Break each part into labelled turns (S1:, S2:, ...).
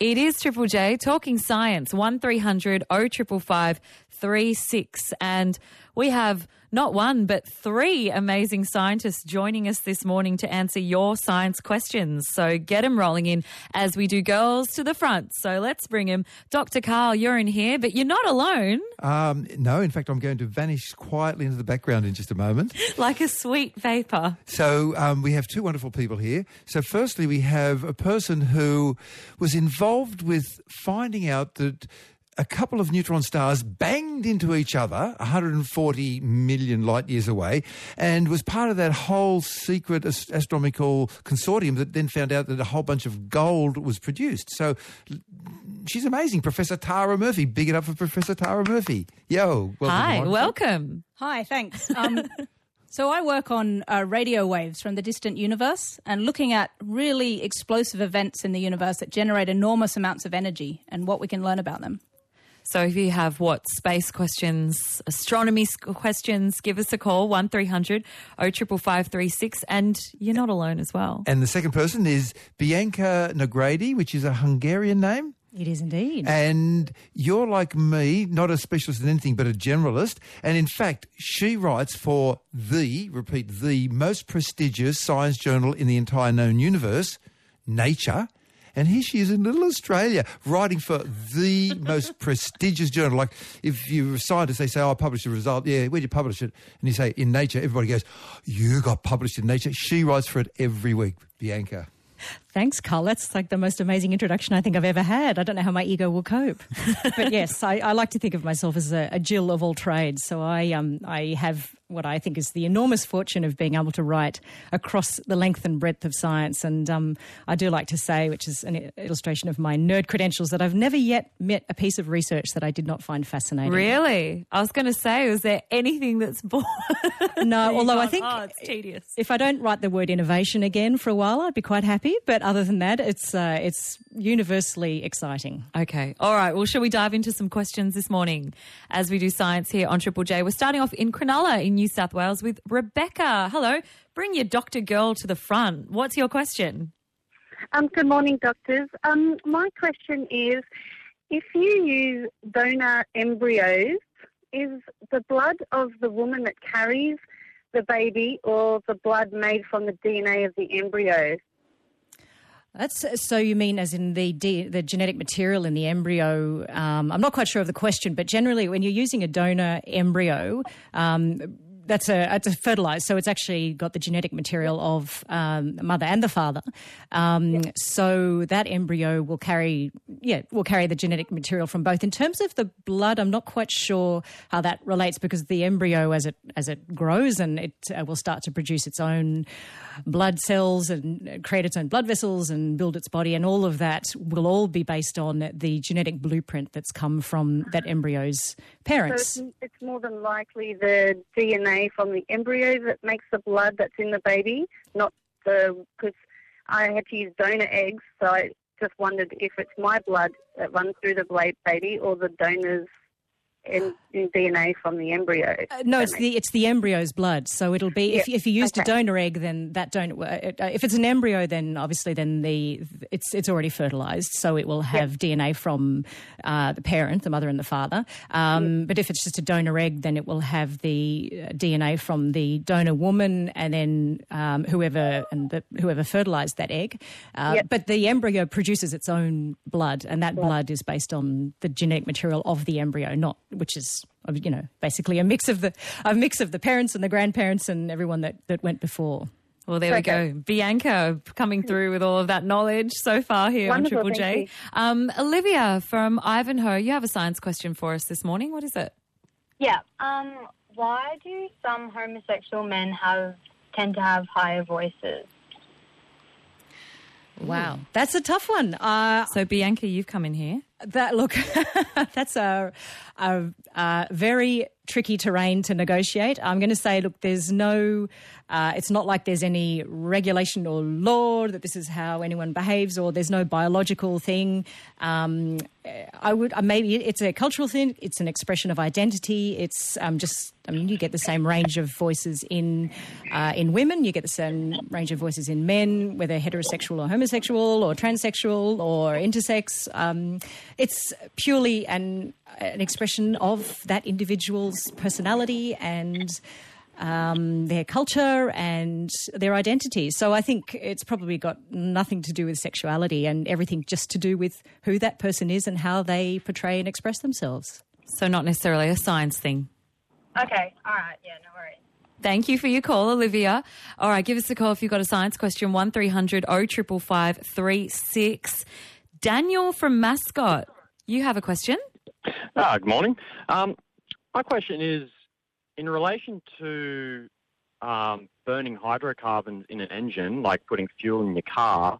S1: It is Triple J talking science, 1300 0555 36. And we have not one, but three amazing scientists joining us this morning to answer your science questions. So get them rolling in as we do girls to the front. So let's bring him. Dr. Karl, you're in here, but you're not alone.
S2: Um, no, in fact, I'm going to vanish quietly into the background in just a moment.
S1: like a sweet vapour.
S2: So um, we have two wonderful people here. So firstly, we have a person who was involved with finding out that a couple of neutron stars banged into each other 140 million light years away and was part of that whole secret astronomical consortium that then found out that a whole bunch of gold was produced. So she's amazing, Professor Tara Murphy. Big it up for Professor Tara Murphy. Yo,
S1: welcome. Hi, welcome.
S3: Hi, thanks. Um, So I work on uh, radio waves from the distant universe and looking at really explosive events in the universe that generate enormous amounts of energy and what we can learn about them.
S1: So if you have what space questions, astronomy questions, give us a call one 055536 and you're not alone as well.
S2: And the second person is Bianca Nogrady, which is a Hungarian name.
S4: It is indeed.
S2: And you're like me, not a specialist in anything, but a generalist. And in fact, she writes for the, repeat, the most prestigious science journal in the entire known universe, Nature. And here she is in little Australia, writing for the most prestigious journal. Like, if you're a scientist, they say, oh, I published a result. Yeah, where'd you publish it? And you say, in Nature. Everybody goes, you got published in Nature. She writes for it every week, Bianca.
S4: Thanks, Karl. That's like the most amazing introduction I think I've ever had. I don't know how my ego will cope. but yes, I, I, like to think of myself as a, a Jill of all trades. So I, um, I have what I think is the enormous fortune of being able to write across the length and breadth of science. And um, I do like to say, which is an illustration of my nerd credentials, that I've never yet met a piece of research that I did not find fascinating.
S1: Really? I was going to say, is there anything that's boring?
S4: no, although I think
S1: oh, it's tedious.
S4: If I don't write the word innovation again for a while, I'd be quite happy. But other than that, it's uh, it's universally exciting.
S1: Okay. All right. Well, shall we dive into some questions this morning as we do science here on Triple J? We're starting off in Cronulla in New South Wales with Rebecca. Hello. Bring your doctor girl to the front. What's your question?
S5: Um, good morning, doctors. Um, my question is if you use donor embryos, is the blood of the woman that carries the baby or the blood made from the DNA of the embryo?
S4: That's so you mean as in the the genetic material in the embryo? Um, I'm not quite sure of the question, but generally, when you're using a donor embryo, um, that's a it's a fertilized, so it's actually got the genetic material of um, the mother and the father. Um, yeah. So that embryo will carry yeah will carry the genetic material from both. In terms of the blood, I'm not quite sure how that relates because the embryo as it as it grows and it uh, will start to produce its own blood cells and create its own blood vessels and build its body, and all of that will all be based on the genetic blueprint that's come from that embryo's parents.
S5: So it's, it's more than likely the DNA from the embryo that makes the blood that's in the baby, not the because I had to use donor eggs, so I just wondered if it's my blood that runs through the baby or the donor's in, in DNA from the embryo.
S4: Uh, no, it's the it's the embryo's blood. So it'll be if, if you used okay. a donor egg, then that donor. Uh, uh, if it's an embryo, then obviously then the it's it's already fertilized, so it will have. DNA from uh, the parent, the mother and the father. Um, But if it's just a donor egg, then it will have the uh, DNA from the donor woman, and then um, whoever and the, whoever fertilized that egg. Uh. But the embryo produces its own blood, and that blood is based on the genetic material of the embryo, not which is you know basically a mix of the a mix of the parents and the grandparents and everyone that, that went before.
S1: Well, there okay. we go. Bianca coming through with all of that knowledge so far here
S5: Wonderful,
S1: on Triple J. Um, Olivia from Ivanhoe, you have a science question for us this morning. What is it?
S6: Yeah. Um, why do some homosexual men have tend to have higher voices?
S4: Wow, that's a tough one. Uh,
S1: so, Bianca, you've come in here.
S4: That look, that's a, a, a very tricky terrain to negotiate. I'm going to say, look, there's no, uh, it's not like there's any regulation or law that this is how anyone behaves, or there's no biological thing. Um, I would uh, maybe it's a cultural thing. It's an expression of identity. It's um, just, I mean, you get the same range of voices in uh, in women. You get the same range of voices in men, whether heterosexual or homosexual or transsexual or intersex. Um, it's purely an an expression of that individual's personality and um, their culture and their identity. So I think it's probably got nothing to do with sexuality and everything just to do with who that person is and how they portray and express themselves.
S1: So not necessarily a science thing.
S6: Okay, all right, yeah, no worries.
S1: Thank you for your call, Olivia. All right, give us a call if you've got a science question, 1300 0555 36. Daniel from Mascot, you have a question?
S7: Ah, good morning. Um, my question is in relation to um, burning hydrocarbons in an engine, like putting fuel in your car.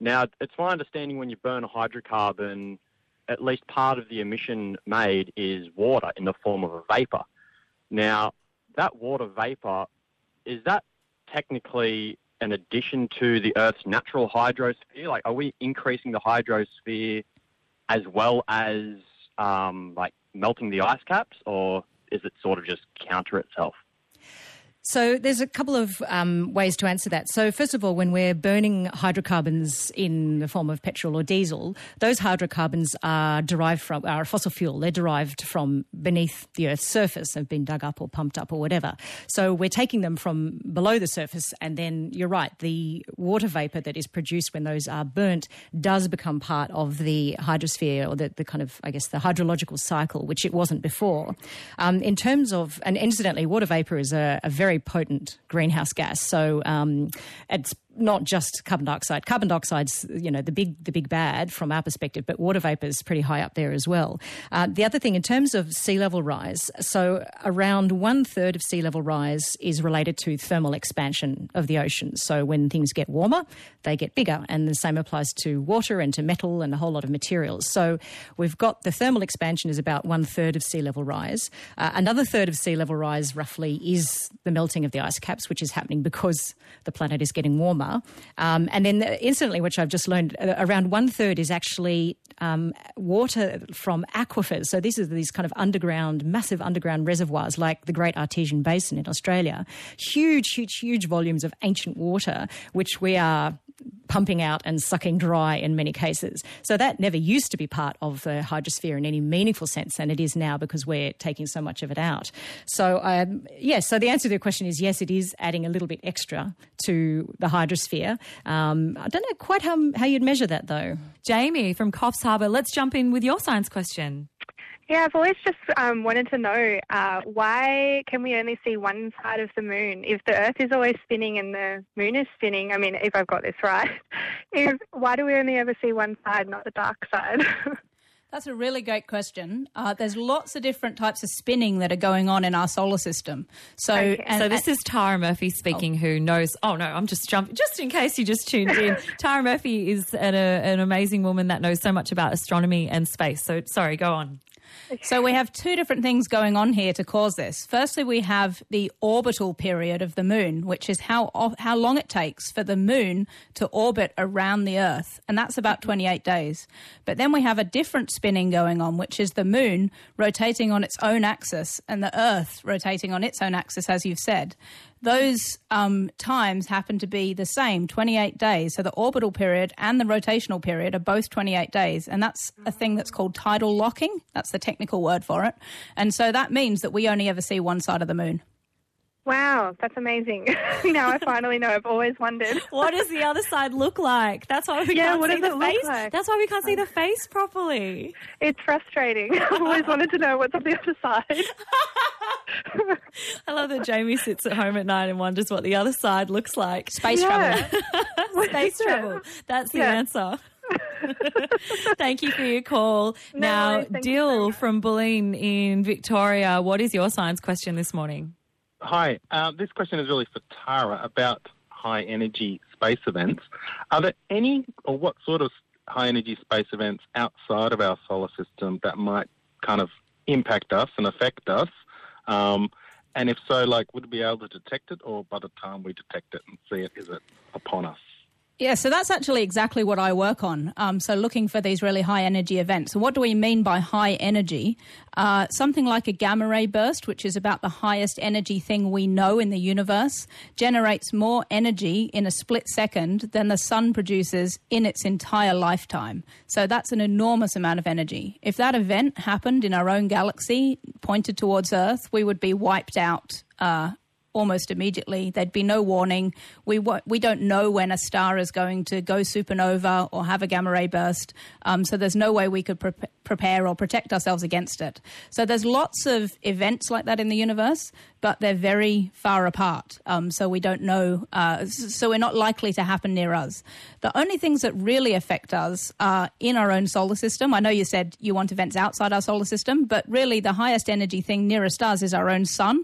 S7: Now, it's my understanding when you burn a hydrocarbon, at least part of the emission made is water in the form of a vapor. Now, that water vapor, is that technically an addition to the Earth's natural hydrosphere? Like, are we increasing the hydrosphere as well as um, like melting the ice caps, or is it sort of just counter itself?
S4: So there's a couple of um, ways to answer that. So first of all, when we're burning hydrocarbons in the form of petrol or diesel, those hydrocarbons are derived from are fossil fuel. They're derived from beneath the Earth's surface, have been dug up or pumped up or whatever. So we're taking them from below the surface, and then you're right, the water vapor that is produced when those are burnt does become part of the hydrosphere or the, the kind of I guess the hydrological cycle, which it wasn't before. Um, in terms of, and incidentally, water vapor is a, a very potent greenhouse gas. So um, it's not just carbon dioxide. Carbon dioxide's you know the big the big bad from our perspective, but water vapor is pretty high up there as well. Uh, the other thing in terms of sea level rise, so around one third of sea level rise is related to thermal expansion of the oceans. So when things get warmer, they get bigger, and the same applies to water and to metal and a whole lot of materials. So we've got the thermal expansion is about one third of sea level rise. Uh, another third of sea level rise, roughly, is the melting of the ice caps, which is happening because the planet is getting warmer. Um, and then, incidentally, which I've just learned, uh, around one third is actually um, water from aquifers. So these are these kind of underground, massive underground reservoirs, like the Great Artesian Basin in Australia. Huge, huge, huge volumes of ancient water, which we are pumping out and sucking dry in many cases. So that never used to be part of the hydrosphere in any meaningful sense, and it is now because we're taking so much of it out. So, um, yes, so the answer to the question is yes, it is adding a little bit extra to the hydrosphere. Um, I don't know quite how, how you'd measure that, though.
S1: Jamie from Coffs Harbour, let's jump in with your science question.
S8: Yeah, I've always just um, wanted to know uh, why can we only see one side of the moon if the Earth is always spinning and the moon is spinning? I mean, if I've got this right, if, why do we only ever see one side, not the dark side?
S3: That's a really great question. Uh, there's lots of different types of spinning that are going on in our solar system. So,
S8: Okay.
S3: and-
S1: so this is Tara Murphy speaking, who knows. Oh no, I'm just jumping. Just in case you just tuned in, Tara Murphy is an, a, an amazing woman that knows so much about astronomy and space. So sorry, go on.
S3: So we have two different things going on here to cause this. Firstly, we have the orbital period of the moon, which is how how long it takes for the moon to orbit around the Earth, and that's about 28 days. But then we have a different spinning going on, which is the moon rotating on its own axis and the Earth rotating on its own axis, as you've said. Those um, times happen to be the same, 28 days. So the orbital period and the rotational period are both 28 days. And that's a thing that's called tidal locking. That's the technical word for it. And so that means that we only ever see one side of the moon.
S8: Wow, that's amazing. now I finally know. I've always wondered.
S1: What does the other side look like? That's why we
S8: Yeah,
S1: can't
S8: what
S1: see
S8: does
S1: the
S8: it look
S1: face.
S8: like?
S1: That's why we can't see the face properly.
S8: It's frustrating. I've always wanted to know what's on the other side.
S1: I love that Jamie sits at home at night and wonders what the other side looks like.
S3: Space
S8: Yeah.
S3: travel.
S1: Space travel. That's the
S8: Yeah.
S1: answer. Thank you for your call. now,
S8: worries. Thank you so
S1: Dill from Bulleen in Victoria, what is your science question this morning?
S9: Hi, uh, this question is really for Tara about high energy space events. Are there any, or what sort of high energy space events outside of our solar system that might kind of impact us and affect us? Um, and if so, like, would we be able to detect it, or by the time we detect it and see it, is it upon us?
S3: Yeah, so that's actually exactly what I work on. Um, so looking for these really high energy events. So what do we mean by high energy? Uh, something like a gamma ray burst, which is about the highest energy thing we know in the universe, generates more energy in a split second than the sun produces in its entire lifetime. So that's an enormous amount of energy. If that event happened in our own galaxy, pointed towards Earth, we would be wiped out uh, almost immediately. There'd be no warning. We we don't know when a star is going to go supernova or have a gamma ray burst. Um, so there's no way we could pre- prepare or protect ourselves against it. So there's lots of events like that in the universe, but they're very far apart. Um, so we don't know. Uh, so we're not likely to happen near us. The only things that really affect us are in our own solar system. I know you said you want events outside our solar system, but really the highest energy thing nearest us is our own sun.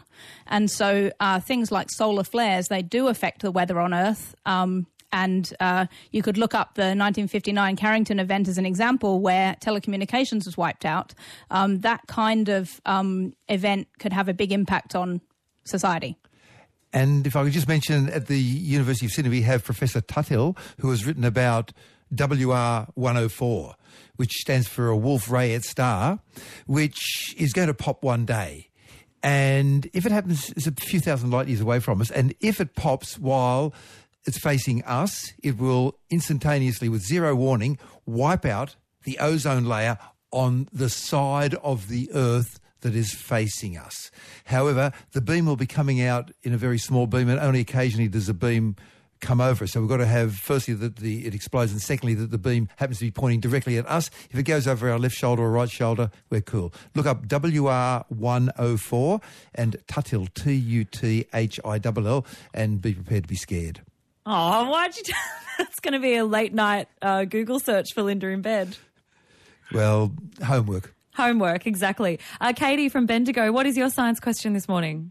S3: And so uh, things like solar flares, they do affect the weather on Earth. Um, and uh, you could look up the 1959 Carrington event as an example where telecommunications was wiped out. Um, that kind of um, event could have a big impact on society.
S2: And if I could just mention, at the University of Sydney, we have Professor Tuthill, who has written about WR104, which stands for a Wolf-Rayet star, which is going to pop one day. And if it happens, it's a few thousand light years away from us. And if it pops while it's facing us, it will instantaneously, with zero warning, wipe out the ozone layer on the side of the Earth that is facing us. However, the beam will be coming out in a very small beam, and only occasionally does a beam come over us. So we've got to have, firstly, that the it explodes, and secondly, that the beam happens to be pointing directly at us. If it goes over our left shoulder or right shoulder, we're cool. Look up WR104 and Tuthill, T-U-T-H-I-L-L, and be prepared to be scared.
S1: Oh, why'd you... That's going to be a late night uh, Google search for Linda in bed.
S2: Well, homework.
S1: Homework, exactly. Uh, Katie from Bendigo, what is your science question this morning?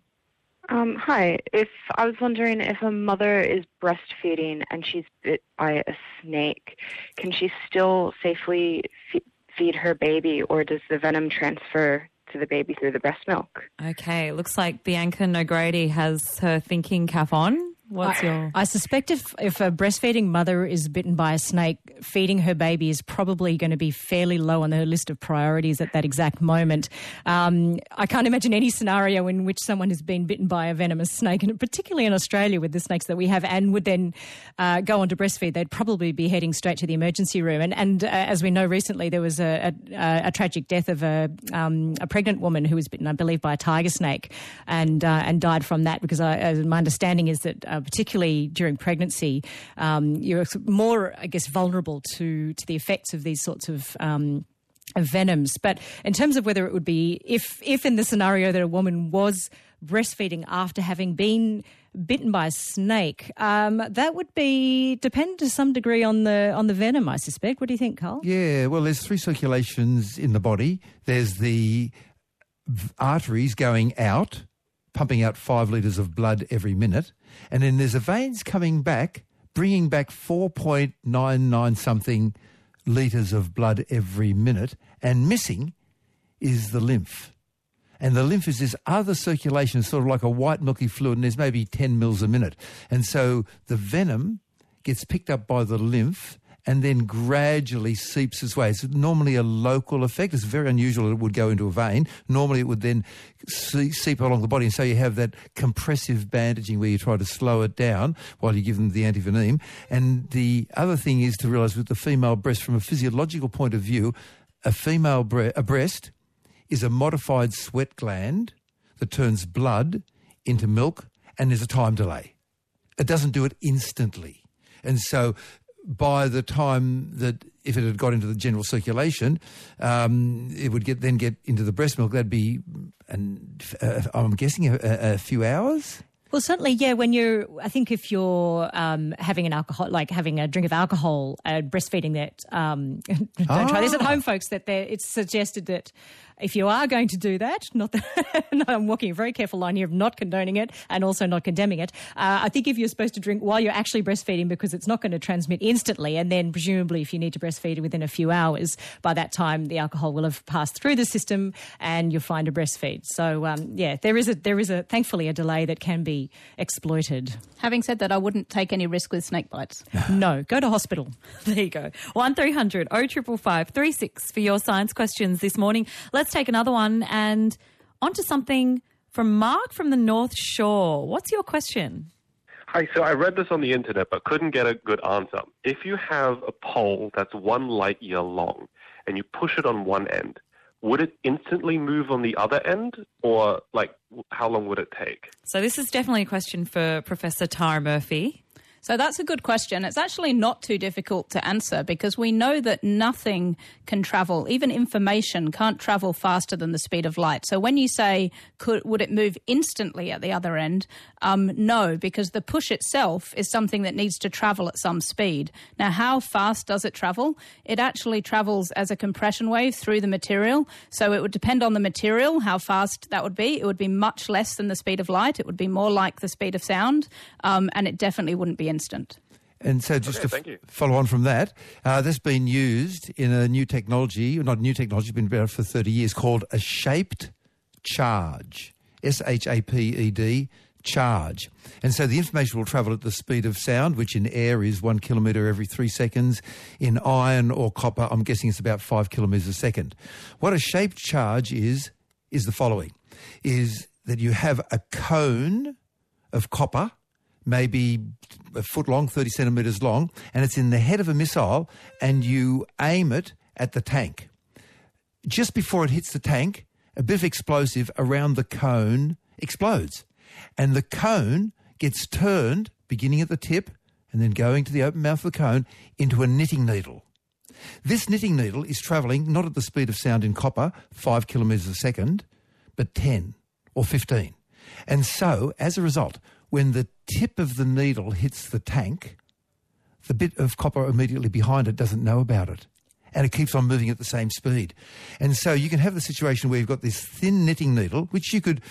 S10: Um, hi. If I was wondering if a mother is breastfeeding and she's bit by a snake, can she still safely f- feed her baby, or does the venom transfer to the baby through the breast milk?
S1: Okay, looks like Bianca Nogrady has her thinking cap on. What's
S4: I,
S1: your?
S4: I suspect if if a breastfeeding mother is bitten by a snake, feeding her baby is probably going to be fairly low on her list of priorities at that exact moment. Um, I can't imagine any scenario in which someone has been bitten by a venomous snake, and particularly in Australia with the snakes that we have, and would then uh, go on to breastfeed. They'd probably be heading straight to the emergency room. And and uh, as we know, recently there was a, a, a tragic death of a um, a pregnant woman who was bitten, I believe, by a tiger snake, and uh, and died from that. Because I, my understanding is that uh, particularly during pregnancy, um, you're more, I guess, vulnerable to to the effects of these sorts of um, venoms. But in terms of whether it would be, if if in the scenario that a woman was breastfeeding after having been bitten by a snake, um, that would be depend to some degree on the on the venom. I suspect. What do you think, Karl?
S2: Yeah, well, there's three circulations in the body. There's the arteries going out pumping out five litres of blood every minute. And then there's the veins coming back, bringing back 4.99 something litres of blood every minute. And missing is the lymph. And the lymph is this other circulation, sort of like a white milky fluid, and there's maybe 10 mils a minute. And so the venom gets picked up by the lymph and then gradually seeps its way. It's normally a local effect. It's very unusual that it would go into a vein. Normally it would then seep along the body, and so you have that compressive bandaging where you try to slow it down while you give them the antivenin. And the other thing is to realise with the female breast, from a physiological point of view, a female bre a breast is a modified sweat gland that turns blood into milk, and there's a time delay. It doesn't do it instantly. And so by the time that if it had got into the general circulation, um, it would get then get into the breast milk. That'd be, and uh, I'm guessing a, a, few hours.
S4: Well, certainly, yeah. When you're, I think if you're um, having an alcohol, like having a drink of alcohol, uh, breastfeeding, that um, don't try this at
S2: Ah.
S4: home, folks. That it's suggested that if you are going to do that, not that no, I'm walking a very careful line here of not condoning it and also not condemning it. Uh, I think if you're supposed to drink while you're actually breastfeeding, because it's not going to transmit instantly, and then presumably if you need to breastfeed within a few hours, by that time the alcohol will have passed through the system and you'll find a breastfeed. So um, yeah, there is a there is a thankfully a delay that can be exploited.
S3: Having said that, I wouldn't take any risk with snake bites.
S4: no, go to hospital.
S1: There you go. One 0555 36 for your science questions this morning. Let's take another one and onto something from Mark from the North Shore. What's your question?
S11: Hi, so I read this on the internet but couldn't get a good answer. If you have a pole that's one light year long and you push it on one end, would it instantly move on the other end or like how long would it take?
S1: So, this is definitely a question for Professor Tara Murphy.
S3: So that's a good question. It's actually not too difficult to answer because we know that nothing can travel, even information can't travel faster than the speed of light. So when you say, could, would it move instantly at the other end? Um, no, because the push itself is something that needs to travel at some speed. Now, how fast does it travel? It actually travels as a compression wave through the material. So it would depend on the material, how fast that would be. It would be much less than the speed of light. It would be more like the speed of sound. Um, and it definitely wouldn't be instant.
S2: And so just
S11: Okay,
S2: to
S11: thank you.
S2: follow on from that, uh, this has been used in a new technology, not new technology, it's been around for 30 years, called a shaped charge. S-H-A-P-E-D, charge. And so the information will travel at the speed of sound, which in air is one kilometre every three seconds. In iron or copper, I'm guessing it's about five kilometres a second. What a shaped charge is, is the following, is that you have a cone of copper, maybe a foot long, 30 centimetres long, and it's in the head of a missile, and you aim it at the tank. Just before it hits the tank, a bit of explosive around the cone explodes. And the cone gets turned, beginning at the tip and then going to the open mouth of the cone, into a knitting needle. This knitting needle is travelling not at the speed of sound in copper, 5 kilometres a second, but 10 or 15. And so, as a result, when the tip of the needle hits the tank, the bit of copper immediately behind it doesn't know about it. And it keeps on moving at the same speed. And so you can have the situation where you've got this thin knitting needle, which you could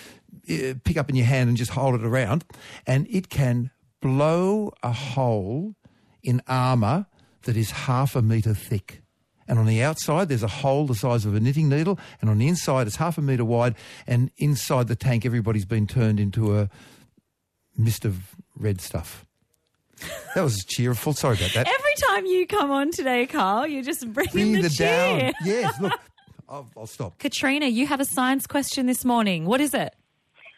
S2: uh, pick up in your hand and just hold it around, and it can blow a hole in armour that is half a metre thick. And on the outside, there's a hole the size of a knitting needle, and on the inside, it's half a metre wide, and inside the tank, everybody's been turned into a mist of red stuff. That was cheerful. Sorry about that.
S1: Every time you come on today, Karl, you're just bringing
S2: Bring
S1: the,
S2: the
S1: cheer.
S2: down. Yes, look, I'll, I'll stop.
S1: Katrina, you have a science question this morning. What is it?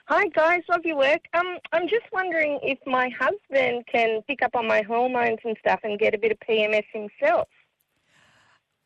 S5: Hi guys, love your work. Um, I'm just wondering if my husband can pick up on my hormones and stuff and get a bit of PMS himself.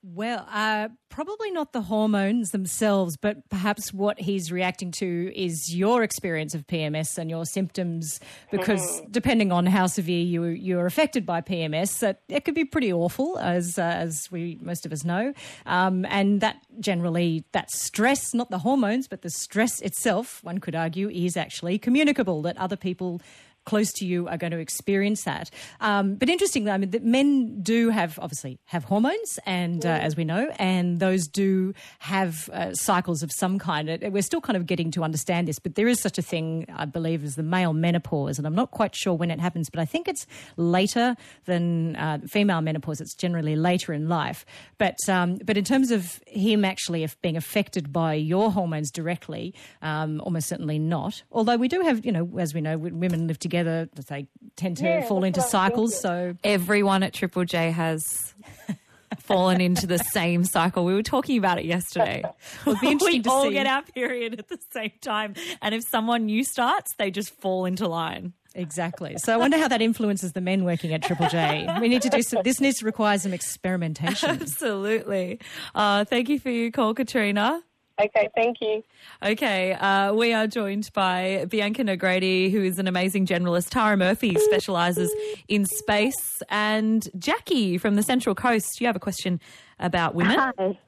S4: Well, uh, probably not the hormones themselves, but perhaps what he's reacting to is your experience of PMS and your symptoms. Because depending on how severe you you're affected by PMS, that it could be pretty awful, as uh, as we most of us know. Um, and that generally that stress, not the hormones, but the stress itself, one could argue, is actually communicable. That other people close to you are going to experience that. Um, but interestingly, I mean, that men do have obviously have hormones, and uh, as we know, and those do have uh, cycles of some kind. We're still kind of getting to understand this, but there is such a thing, I believe, as the male menopause, and I'm not quite sure when it happens, but I think it's later than uh, female menopause. It's generally later in life. But um, but in terms of him actually if being affected by your hormones directly, um, almost certainly not. Although we do have, you know, as we know, women live together, they tend to
S5: Yeah,
S4: fall into cycles. So
S1: Everyone at Triple J has fallen into the same cycle. We were talking about it yesterday.
S4: it'll be interesting
S1: we
S4: to
S1: all
S4: see.
S1: get our period at the same time, and if someone new starts, they just fall into line.
S4: Exactly. So I wonder how that influences the men working at Triple J. We need to do some. This needs to require some experimentation.
S1: Absolutely. Uh, thank you for your call, Katrina.
S5: Okay, thank you.
S1: Okay, uh, we are joined by Bianca Nogrady, who is an amazing generalist. Tara Murphy specialises in space, and Jackie from the Central Coast. You have a question about women?
S12: Hi.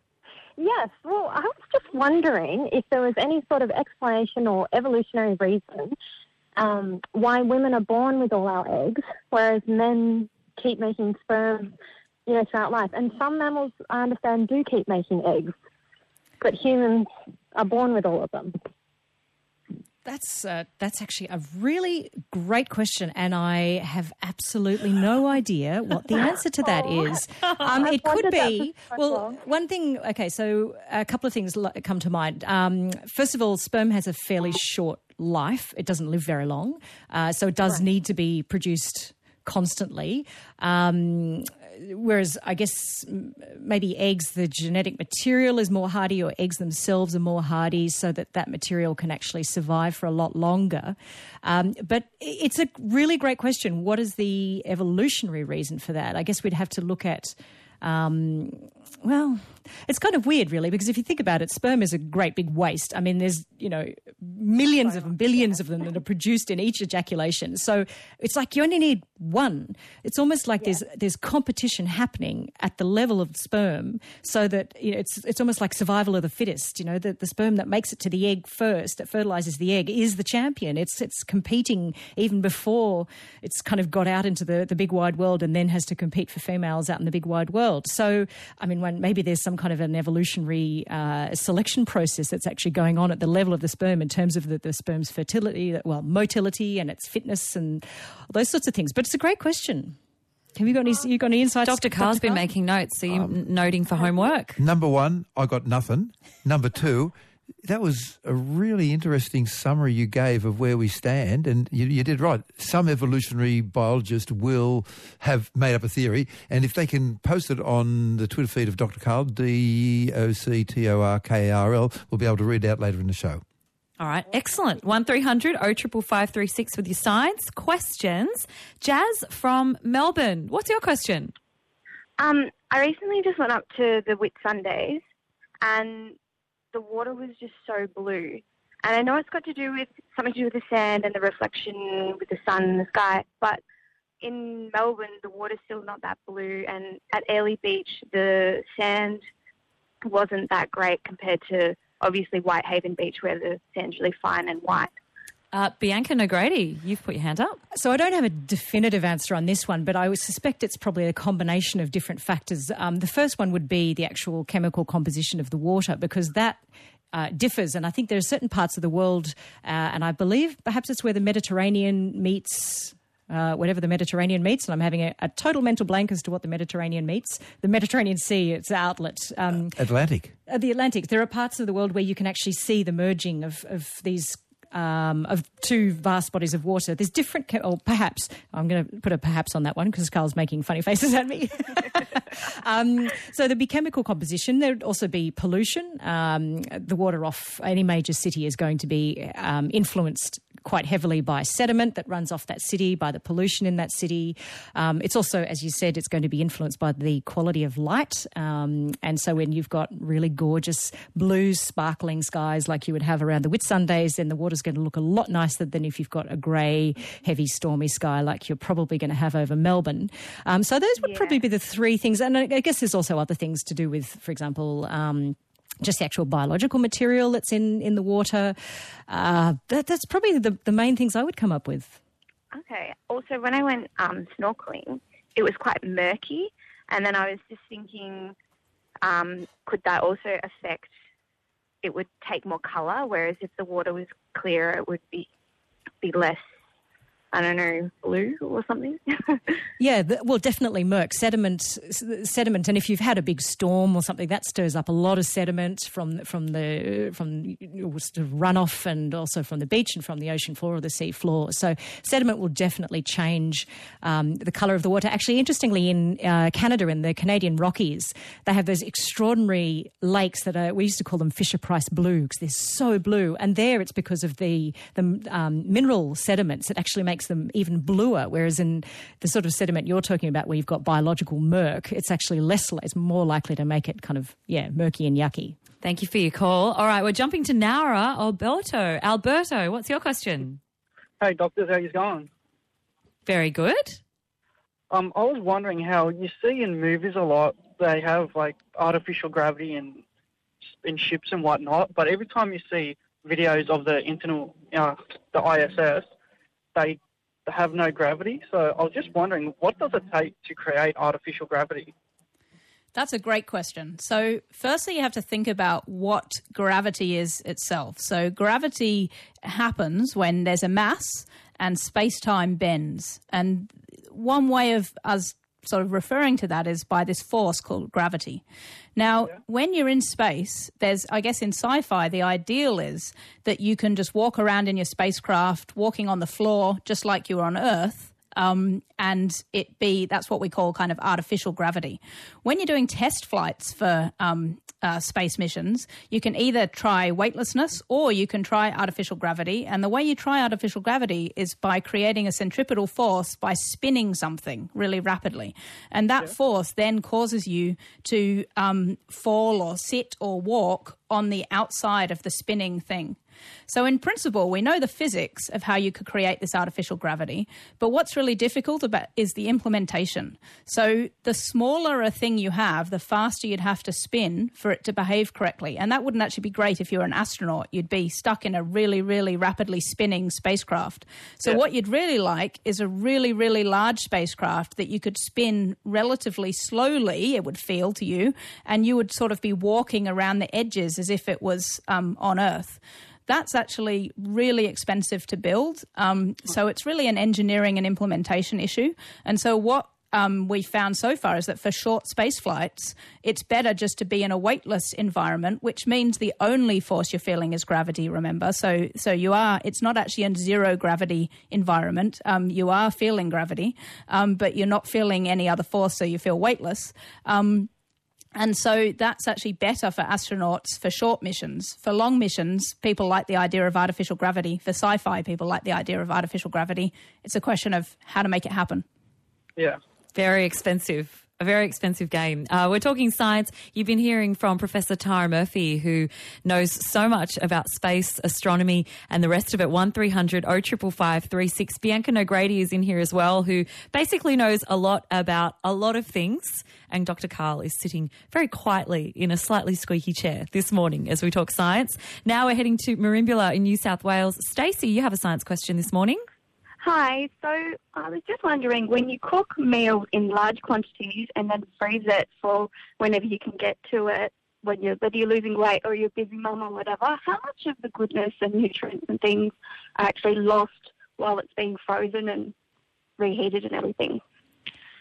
S12: Yes. Well, I was just wondering if there was any sort of explanation or evolutionary reason um, why women are born with all our eggs, whereas men keep making sperm, you know, throughout life. And some mammals, I understand, do keep making eggs, but humans are born with all of them.
S4: That's uh, that's actually a really great question, and I have absolutely no idea what the answer to that is. Um, it could be well. One thing, okay. So a couple of things come to mind. Um, first of all, sperm has a fairly short life; it doesn't live very long, uh, so it does need to be produced constantly. Um, whereas I guess maybe eggs, the genetic material is more hardy, or eggs themselves are more hardy, so that that material can actually survive for a lot longer. Um, but it's a really great question. What is the evolutionary reason for that? I guess we'd have to look at. Um, well, it's kind of weird, really, because if you think about it, sperm is a great big waste. I mean, there's you know millions of them, billions of them that are produced in each ejaculation. So it's like you only need one. It's almost like there's there's competition happening at the level of sperm, so that you know, it's it's almost like survival of the fittest. You know, the, the sperm that makes it to the egg first, that fertilizes the egg, is the champion. It's it's competing even before it's kind of got out into the the big wide world, and then has to compete for females out in the big wide world. So, I mean, when maybe there's some kind of an evolutionary uh, selection process that's actually going on at the level of the sperm in terms of the, the sperm's fertility, well, motility and its fitness and those sorts of things. But it's a great question. Have you got any? You got any insights?
S1: Dr. Karl's been
S4: Karl?
S1: making notes. Are you n- noting for homework?
S2: Number one, I got nothing. Number two, that was a really interesting summary you gave of where we stand, and you, you did right. Some evolutionary biologist will have made up a theory, and if they can post it on the Twitter feed of Dr. Karl, D O C T O R K A R L, we'll be able to read out later in the show.
S1: All right, excellent. One 055536 with your science questions. Jazz from Melbourne. What's your question?
S10: Um, I recently just went up to the Whit Sundays, and the water was just so blue. And I know it's got to do with something to do with the sand and the reflection with the sun and the sky, but in Melbourne, the water's still not that blue. And at Airlie Beach, the sand wasn't that great compared to obviously Whitehaven Beach, where the sand's really fine and white.
S1: Uh, Bianca Nogrady, you've put your hand up.
S4: So I don't have a definitive answer on this one, but I suspect it's probably a combination of different factors. Um, the first one would be the actual chemical composition of the water, because that uh, differs. And I think there are certain parts of the world, uh, and I believe perhaps it's where the Mediterranean meets. Uh, whatever the Mediterranean meets, and I'm having a, a total mental blank as to what the Mediterranean meets. The Mediterranean Sea, its outlet. Um,
S2: Atlantic.
S4: uh, the Atlantic. There are parts of the world where you can actually see the merging of, of these. Um, of two vast bodies of water. There's different, or perhaps, I'm going to put a perhaps on that one because Karl's making funny faces at me. um, so there'd be chemical composition. There'd also be pollution. Um, the water off any major city is going to be um, influenced quite heavily by sediment that runs off that city, by the pollution in that city. Um, it's also, as you said, it's going to be influenced by the quality of light. Um, and so when you've got really gorgeous blue, sparkling skies like you would have around the Whitsundays, then the water's going to look a lot nicer than if you've got a grey, heavy, stormy sky like you're probably going to have over Melbourne. Um, so those would probably be the three things. And I, I guess there's also other things to do with, for example, um, just the actual biological material that's in, in the water. Uh, that, that's probably the, the main things I would come up with.
S10: Okay. Also, when I went um, snorkeling, it was quite murky, and then I was just thinking, um, could that also affect? It would take more color, whereas if the water was clearer, it would be be less. I don't know, blue or something.
S4: Yeah, well, definitely murk sediment, sediment, and if you've had a big storm or something, that stirs up a lot of sediment from from the from runoff and also from the beach and from the ocean floor or the sea floor. So sediment will definitely change um, the color of the water. Actually, interestingly, in uh, Canada, in the Canadian Rockies, they have those extraordinary lakes that are we used to call them Fisher Price blue because they're so blue, and there it's because of the the um, mineral sediments that actually makes them even bluer. Whereas in the sort of sediment you're talking about, where you've got biological murk, it's actually less, it's more likely to make it kind of yeah murky and yucky.
S1: Thank you for your call. All right, we're jumping to Nara, Alberto. Alberto, what's your question?
S13: Hey, doctors, how you going?
S1: Very good.
S13: Um, I was wondering how you see in movies a lot they have like artificial gravity in in ships and whatnot, but every time you see videos of the internal, uh, the ISS, they have no gravity. So I was just wondering, what does it take to create artificial gravity?
S3: That's a great question. So, firstly, you have to think about what gravity is itself. So, gravity happens when there's a mass and space time bends. And one way of us sort of referring to that is by this force called gravity. Now, when you're in space, there's, I guess, in sci fi, the ideal is that you can just walk around in your spacecraft, walking on the floor, just like you were on Earth. Um, and it be that's what we call kind of artificial gravity. When you're doing test flights for um, uh, space missions, you can either try weightlessness or you can try artificial gravity. And the way you try artificial gravity is by creating a centripetal force by spinning something really rapidly. And that force then causes you to um, fall or sit or walk on the outside of the spinning thing. So, in principle, we know the physics of how you could create this artificial gravity, but what's really difficult about is the implementation. So, the smaller a thing you have, the faster you'd have to spin for it to behave correctly. And that wouldn't actually be great if you were an astronaut. You'd be stuck in a really, really rapidly spinning spacecraft. So,
S14: Yeah.
S3: what you'd really like is a really, really large spacecraft that you could spin relatively slowly, it would feel to you, and you would sort of be walking around the edges as if it was um, on Earth. That's actually really expensive to build. Um, so it's really an engineering and implementation issue. And so what um, we found so far is that for short space flights, it's better just to be in a weightless environment, which means the only force you're feeling is gravity. Remember, so so you are. It's not actually a zero gravity environment. Um, you are feeling gravity, um, but you're not feeling any other force, so you feel weightless. Um, and so that's actually better for astronauts for short missions. For long missions, people like the idea of artificial gravity. For sci fi, people like the idea of artificial gravity. It's a question of how to make it happen.
S13: Yeah.
S1: Very expensive. A very expensive game. Uh, we're talking science. You've been hearing from Professor Tara Murphy, who knows so much about space, astronomy, and the rest of it. 1300 0555 36. Bianca Nogrady is in here as well, who basically knows a lot about a lot of things. And Dr. Karl is sitting very quietly in a slightly squeaky chair this morning as we talk science. Now we're heading to Merimbula in New South Wales. Stacey, you have a science question this morning.
S14: Hi. So I was just wondering, when you cook meals in large quantities and then freeze it for whenever you can get to it, when you're whether you're losing weight or you're a busy mum or whatever, how much of the goodness and nutrients and things are actually lost while it's being frozen and reheated and everything?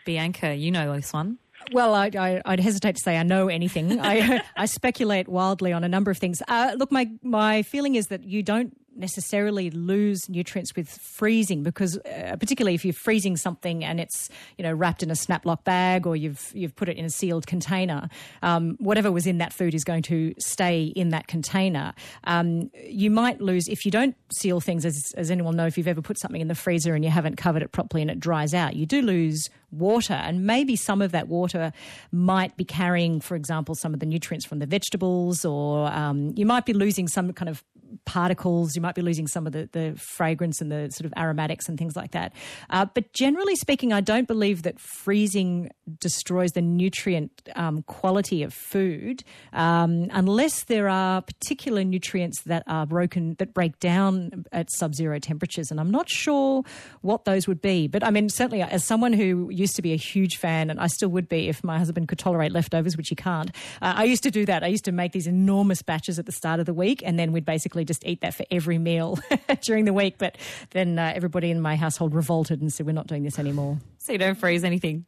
S1: Bianca, you know this one.
S4: Well, I, I, I'd hesitate to say I know anything. I, I speculate wildly on a number of things. Uh, look, my my feeling is that you don't necessarily lose nutrients with freezing because uh, particularly if you're freezing something and it's you know wrapped in a snaplock bag or you've you've put it in a sealed container um, whatever was in that food is going to stay in that container. Um, you might lose if you don't seal things as, as anyone know if you've ever put something in the freezer and you haven't covered it properly and it dries out you do lose water and maybe some of that water might be carrying for example some of the nutrients from the vegetables or um, you might be losing some kind of particles. You might be losing some of the, the fragrance and the sort of aromatics and things like that. Uh, but generally speaking, I don't believe that freezing destroys the nutrient um, quality of food um, unless there are particular nutrients that are broken, that break down at sub zero temperatures. And I'm not sure what those would be. But I mean, certainly as someone who used to be a huge fan, and I still would be if my husband could tolerate leftovers, which he can't, uh, I used to do that. I used to make these enormous batches at the start of the week, and then we'd basically just eat that for every meal during the week. But then uh, everybody in my household revolted and said, We're not doing this anymore.
S1: So you don't freeze anything?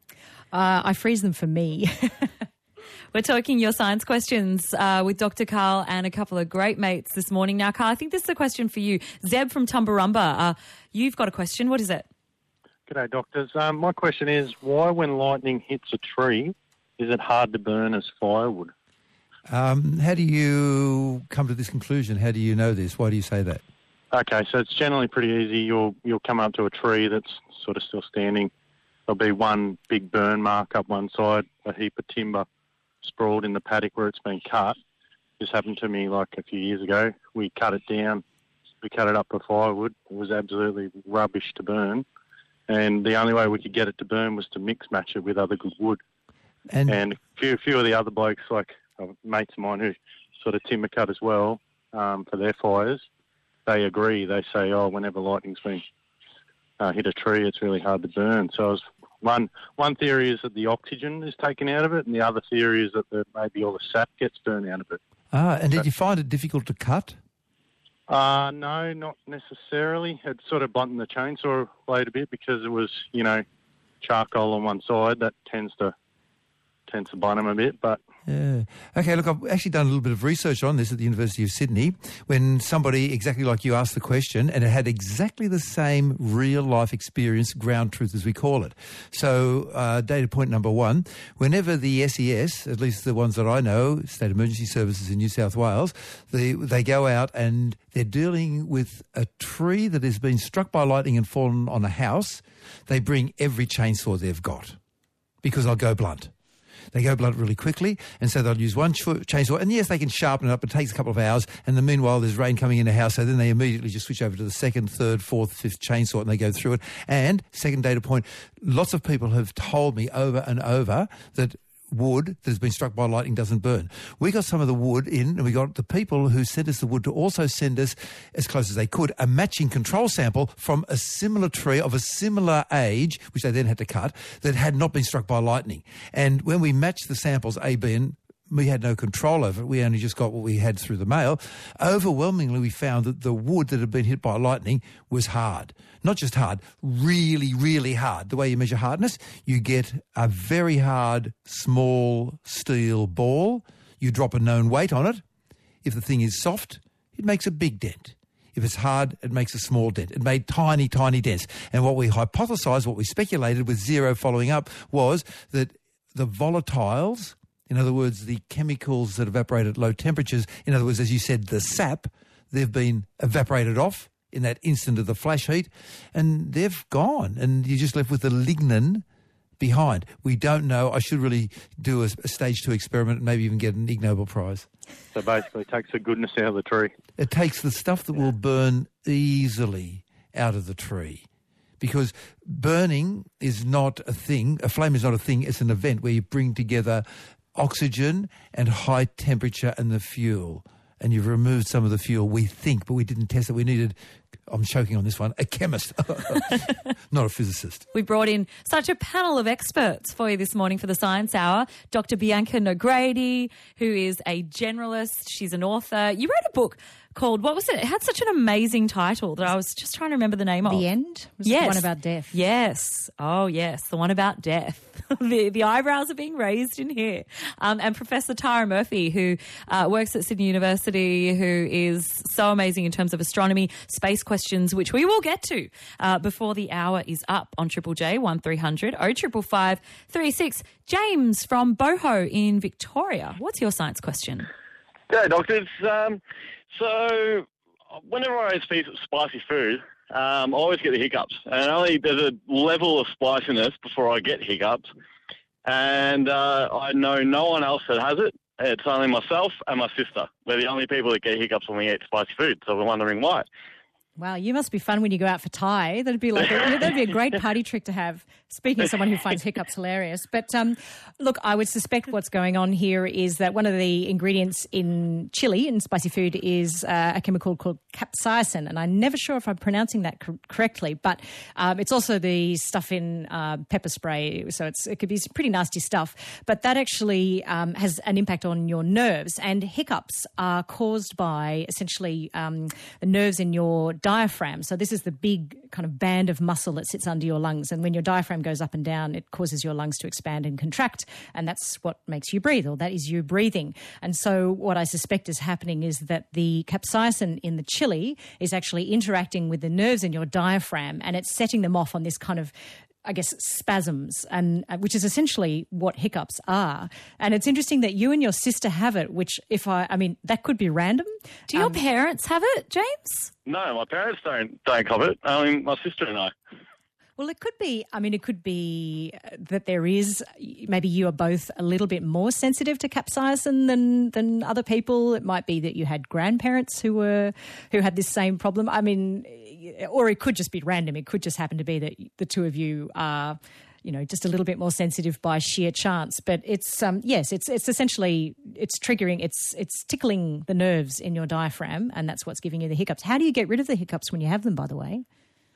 S4: Uh, I freeze them for me.
S1: We're talking your science questions uh, with Dr. Karl and a couple of great mates this morning. Now, Karl, I think this is a question for you. Zeb from Tumbarumba, uh, you've got a question. What is it?
S7: G'day, doctors. Um, my question is why, when lightning hits a tree, is it hard to burn as firewood?
S2: Um, how do you come to this conclusion? How do you know this? Why do you say that?
S7: Okay, so it's generally pretty easy. You'll you'll come up to a tree that's sort of still standing. There'll be one big burn mark up one side, a heap of timber sprawled in the paddock where it's been cut. This happened to me like a few years ago. We cut it down. We cut it up for firewood. It was absolutely rubbish to burn. And the only way we could get it to burn was to mix match it with other good wood.
S2: And,
S7: and a few, few of the other blokes, like mates of mine who sort of timber cut as well um, for their fires, they agree. They say, oh, whenever lightning's been uh, hit a tree, it's really hard to burn. So I was, one one theory is that the oxygen is taken out of it, and the other theory is that the, maybe all the sap gets burned out of it.
S2: Ah, and did you find it difficult to cut?
S7: Uh, no, not necessarily. It sort of blunted the chainsaw blade a bit because it was, you know, charcoal on one side. That tends to tends to blunt them a bit, but
S2: Yeah. Okay, look, I've actually done a little bit of research on this at the University of Sydney when somebody exactly like you asked the question and it had exactly the same real life experience, ground truth as we call it. So, uh, data point number one, whenever the SES, at least the ones that I know, State Emergency Services in New South Wales, they, they go out and they're dealing with a tree that has been struck by lightning and fallen on a house, they bring every chainsaw they've got because I'll go blunt. They go blunt really quickly, and so they'll use one ch- chainsaw. And yes, they can sharpen it up. It takes a couple of hours, and the meanwhile there's rain coming in the house. So then they immediately just switch over to the second, third, fourth, fifth chainsaw, and they go through it. And second data point: lots of people have told me over and over that wood that has been struck by lightning doesn't burn. We got some of the wood in, and we got the people who sent us the wood to also send us, as close as they could, a matching control sample from a similar tree of a similar age, which they then had to cut, that had not been struck by lightning. And when we matched the samples A, B, and we had no control over it. We only just got what we had through the mail. Overwhelmingly, we found that the wood that had been hit by lightning was hard. Not just hard, really, really hard. The way you measure hardness, you get a very hard, small steel ball. You drop a known weight on it. If the thing is soft, it makes a big dent. If it's hard, it makes a small dent. It made tiny, tiny dents. And what we hypothesized, what we speculated with zero following up, was that the volatiles, in other words, the chemicals that evaporate at low temperatures, in other words, as you said, the sap, they've been evaporated off in that instant of the flash heat, and they've gone, and you're just left with the lignin behind. We don't know. I should really do a, a stage two experiment and maybe even get an Ig Nobel Prize.
S7: so basically it takes the goodness out of the tree.
S2: It takes the stuff that will burn easily out of the tree. Because burning is not a thing, a flame is not a thing, it's an event where you bring together oxygen and high temperature and the fuel. And you've removed some of the fuel, we think, but we didn't test it. We needed, I'm choking on this one, a chemist, not a physicist.
S1: We brought in such a panel of experts for you this morning for the Science Hour. Dr. Bianca Nogrady, who is a generalist. She's an author. You wrote a book called, what was it? It had such an amazing title that I was just trying to remember the name of.
S4: The End? Was it the
S1: yes.
S4: one about death?
S1: Yes. Oh, yes. The one about death. the, the eyebrows are being raised in here. Um, and Professor Tara Murphy, who uh, works at Sydney University, who is so amazing in terms of astronomy, space questions, which we will get to uh, before the hour is up on Triple J 1300 0555 36. James from Boho in Victoria. What's your science question?
S15: Yeah, doctors. Um, so, whenever I eat spicy food, um, I always get the hiccups. And only there's a level of spiciness before I get hiccups. And uh, I know no one else that has it. It's only myself and my sister. We're the only people that get hiccups when we eat spicy food. So we're wondering why.
S4: Wow, you must be fun when you go out for Thai. That'd be like a, that'd be a great party trick to have. Speaking of someone who finds hiccups hilarious, but um, look, I would suspect what's going on here is that one of the ingredients in chili in spicy food is uh, a chemical called capsaicin, and I'm never sure if I'm pronouncing that cor- correctly. But um, it's also the stuff in uh, pepper spray, so it could be pretty nasty stuff. But that actually um, has an impact on your nerves, and hiccups are caused by essentially um, the nerves in your diaphragm. So this is the big kind of band of muscle that sits under your lungs. And when your diaphragm goes up and down, it causes your lungs to expand and contract. And that's what makes you breathe, or that is you breathing. And so what I suspect is happening is that the capsaicin in the chili is actually interacting with the nerves in your diaphragm and it's setting them off on this kind of I guess spasms, and uh, which is essentially what hiccups are. And it's interesting that you and your sister have it. Which, if I, I mean, that could be random.
S1: Do your parents have it, James?
S15: No, my parents don't don't have it. I mean, my sister and I.
S4: Well, it could be. I mean, it could be uh, that there is maybe you are both a little bit more sensitive to capsaicin than than other people. It might be that you had grandparents who were who had this same problem. I mean, or it could just be random. It could just happen to be that the two of you are you know just a little bit more sensitive by sheer chance but it's um, yes it's it's essentially it's triggering it's it's tickling the nerves in your diaphragm and that's what's giving you the hiccups how do you get rid of the hiccups when you have them by the way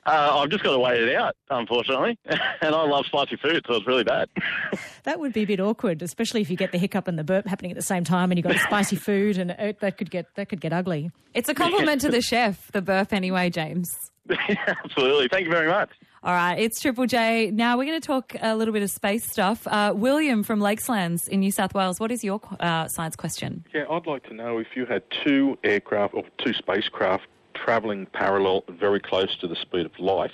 S15: Uh, I've just got to wait it out, unfortunately. and I love spicy food, so it's really bad.
S4: That would be a bit awkward, especially if you get the hiccup and the burp happening at the same time, and you've got spicy food, and it, that could get that could get ugly.
S1: It's a compliment to the chef, the burp anyway, James.
S15: Absolutely. Thank you very much.
S1: All right, it's Triple J. Now we're going to talk a little bit of space stuff. Uh, William from Lakelands in New South Wales, what is your uh, science question?
S9: Yeah, I'd like to know if you had two aircraft or two spacecraft travelling parallel very close to the speed of light,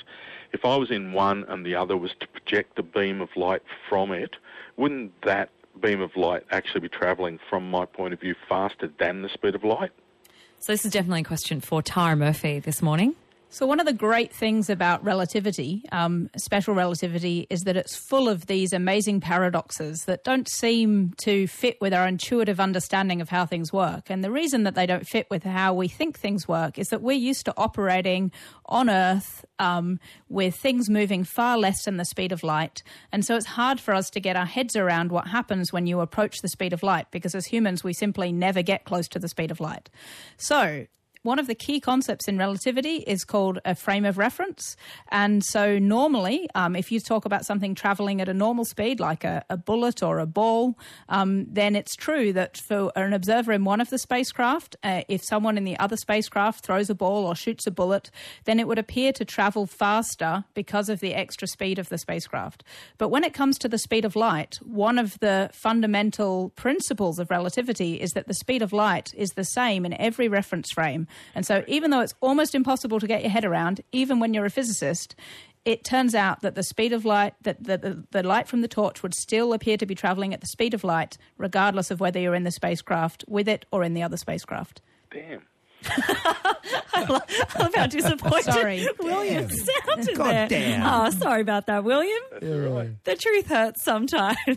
S9: if I was in one and the other was to project a beam of light from it, wouldn't that beam of light actually be travelling from my point of view faster than the speed of light?
S1: So this is definitely a question for Tara Murphy this morning.
S3: So, one of the great things about relativity, um, special relativity, is that it's full of these amazing paradoxes that don't seem to fit with our intuitive understanding of how things work. And the reason that they don't fit with how we think things work is that we're used to operating on Earth um, with things moving far less than the speed of light. And so, it's hard for us to get our heads around what happens when you approach the speed of light because as humans, we simply never get close to the speed of light. So, one of the key concepts in relativity is called a frame of reference. And so, normally, um, if you talk about something traveling at a normal speed, like a, a bullet or a ball, um, then it's true that for an observer in one of the spacecraft, uh, if someone in the other spacecraft throws a ball or shoots a bullet, then it would appear to travel faster because of the extra speed of the spacecraft. But when it comes to the speed of light, one of the fundamental principles of relativity is that the speed of light is the same in every reference frame. And so, even though it's almost impossible to get your head around, even when you're a physicist, it turns out that the speed of light, that the, the, the, light from the torch would still appear to be traveling at the speed of light, regardless of whether you're in the spacecraft with it or in the other spacecraft.
S9: Damn.
S1: I love, I love how disappointed
S3: Sorry.
S1: William sounded
S2: God
S1: there.
S2: damn.
S1: Oh, sorry about that, William. The truth hurts sometimes.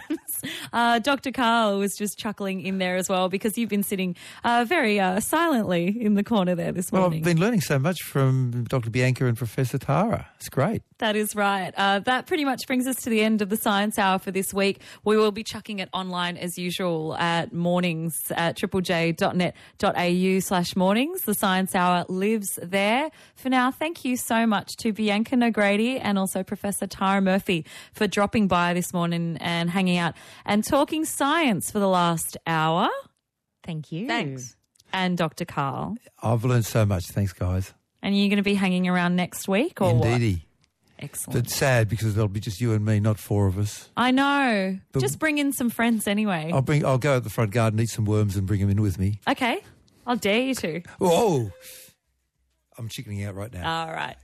S1: Uh, Dr. Karl was just chuckling in there as well because you've been sitting uh, very uh, silently in the corner there this
S2: Well,
S1: morning.
S2: I've been learning so much from Dr. Bianca and Professor Tara. It's great.
S1: That is right. Uh, that pretty much brings us to the end of the Science Hour for this week. We will be chucking it online as usual at mornings at triplej.net.au slash mornings. The Science Hour lives there. For now, thank you so much to Bianca Nogrady and also Professor Tara Murphy for dropping by this morning and hanging out and talking science for the last hour.
S4: Thank you.
S1: Thanks. And Dr. Karl.
S2: I've learned so much. Thanks, guys.
S1: And you're going to be hanging around next week or what?
S2: Indeedy.
S1: Excellent.
S2: It's sad because it'll be just you and me, not four of us.
S1: I know.
S2: But-
S1: Just bring in some friends anyway.
S2: I'll bring. I'll go out the front garden, eat some worms, and bring them in with me.
S1: Okay. I'll dare you to.
S2: Whoa! I'm chickening out right now.
S1: All right.